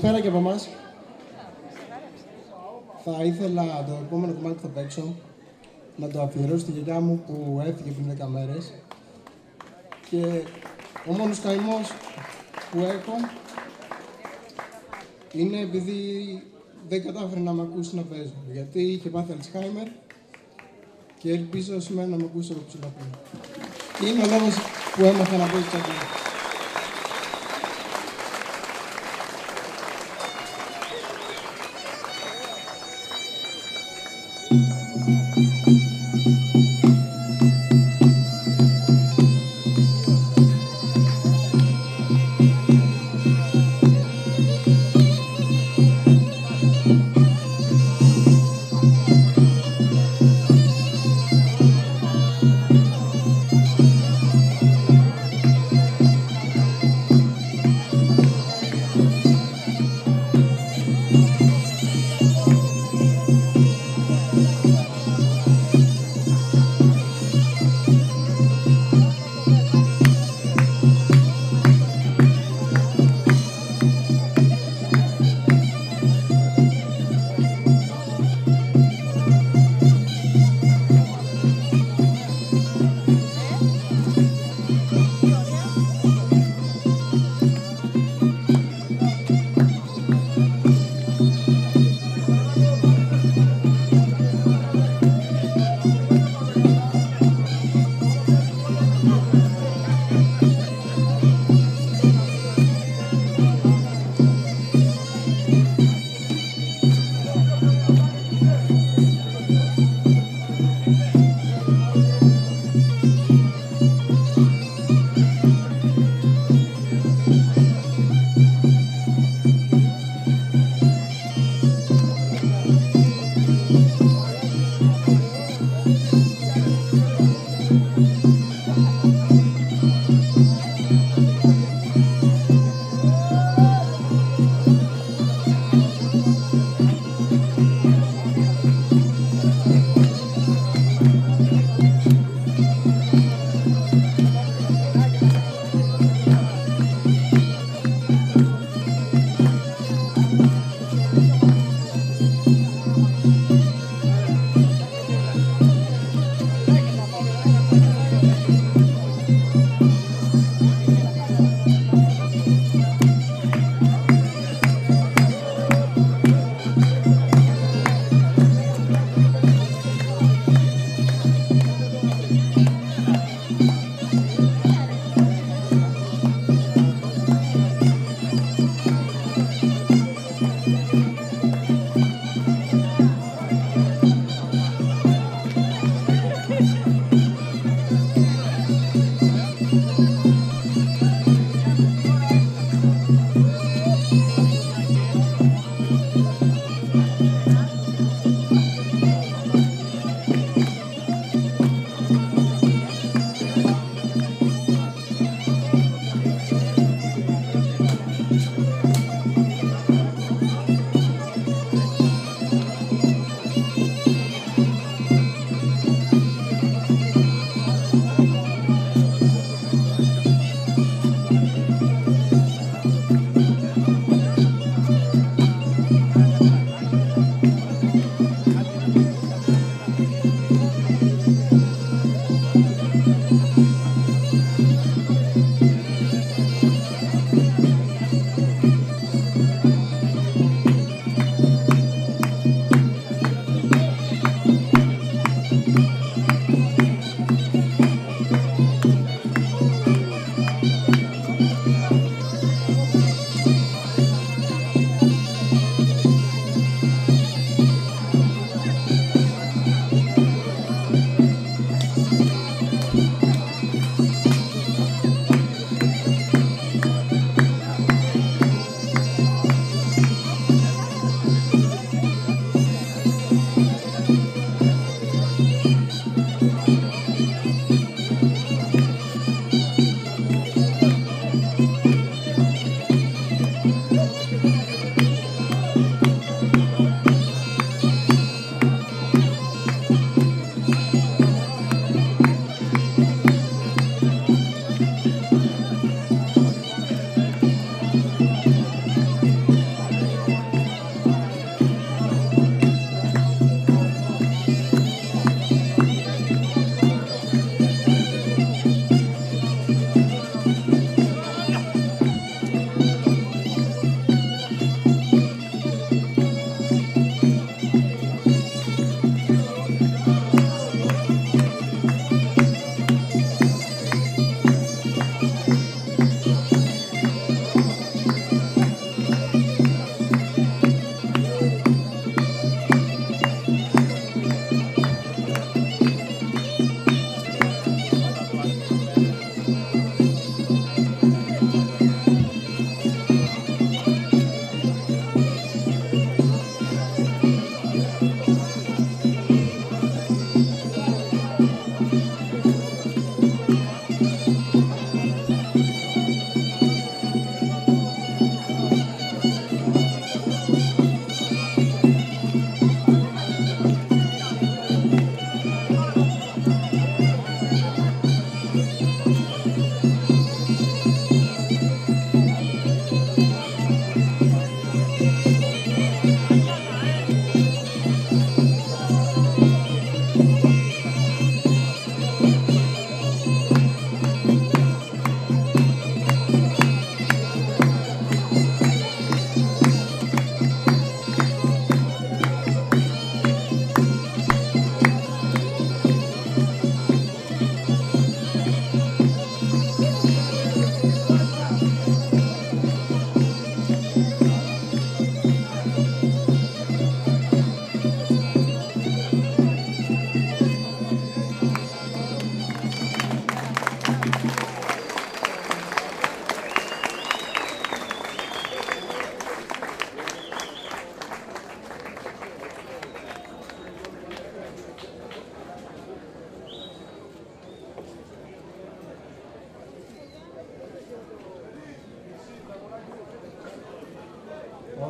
Καλησπέρα και από εμάς. Θα ήθελα το επόμενο κομμάτι που θα παίξω να το αφιερώσω στη γιαγιά μου που έφυγε πριν 10 μέρες. Και ο μόνος καημός που έχω είναι επειδή δεν κατάφερε να με ακούσει να παίζω. Γιατί είχε πάθει Αλτσχάιμερ και ελπίζω σήμερα να με ακούσει από ψηλά Και είναι ο λόγος που έμαθα να παίζω τσακί. Thank you.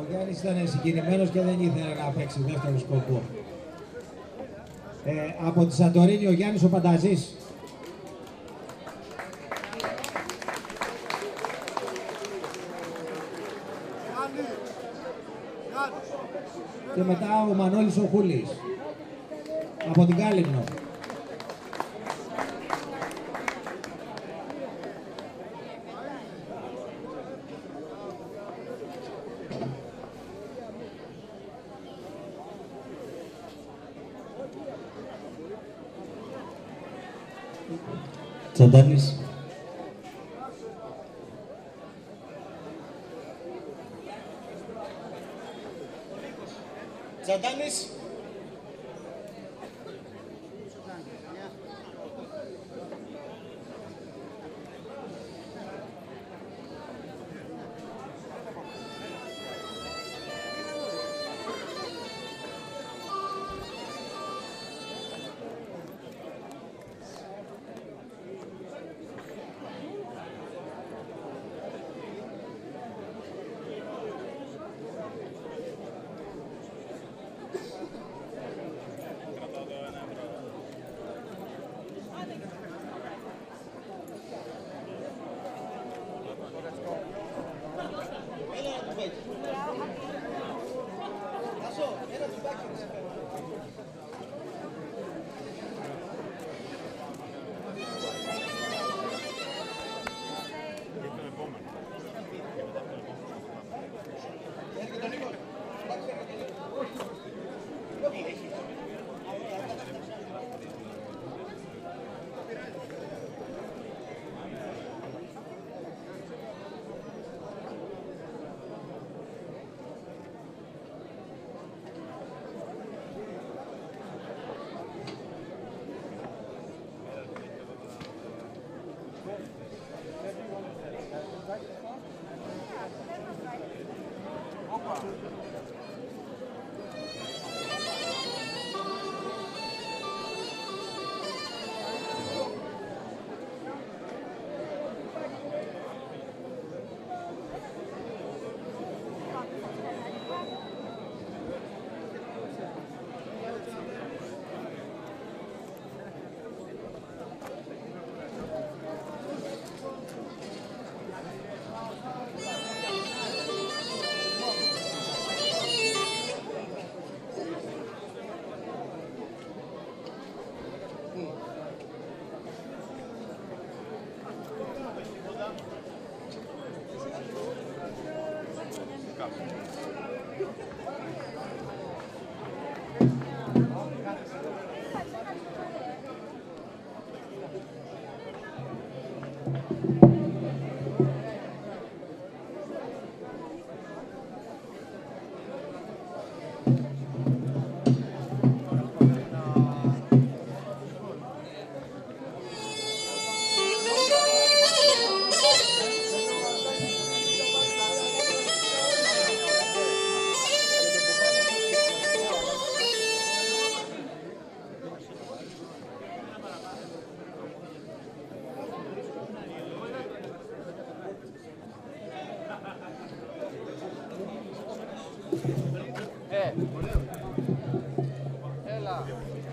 Ο Γιάννης ήταν συγκινημένος και δεν ήθελε να παίξει δεύτερο σκοπό. Ε, από τη Σαντορίνη ο Γιάννης ο Πανταζής. Και μετά ο Μανώλης ο Χούλης. Από την Κάλυμνο. concordando?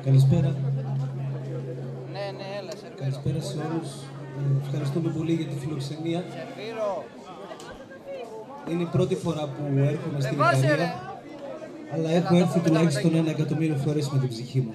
Καλησπέρα. Ναι, ναι, έλα, σερβίρο. Καλησπέρα σε όλους. Ε, Ευχαριστούμε πολύ για τη φιλοξενία. Σερβίρο. Είναι η πρώτη φορά που έρχομαι στην Λεβάσε, ρε. Ιταλία. Αλλά έχω έρθει τουλάχιστον ένα εκατομμύριο φορές με την ψυχή μου.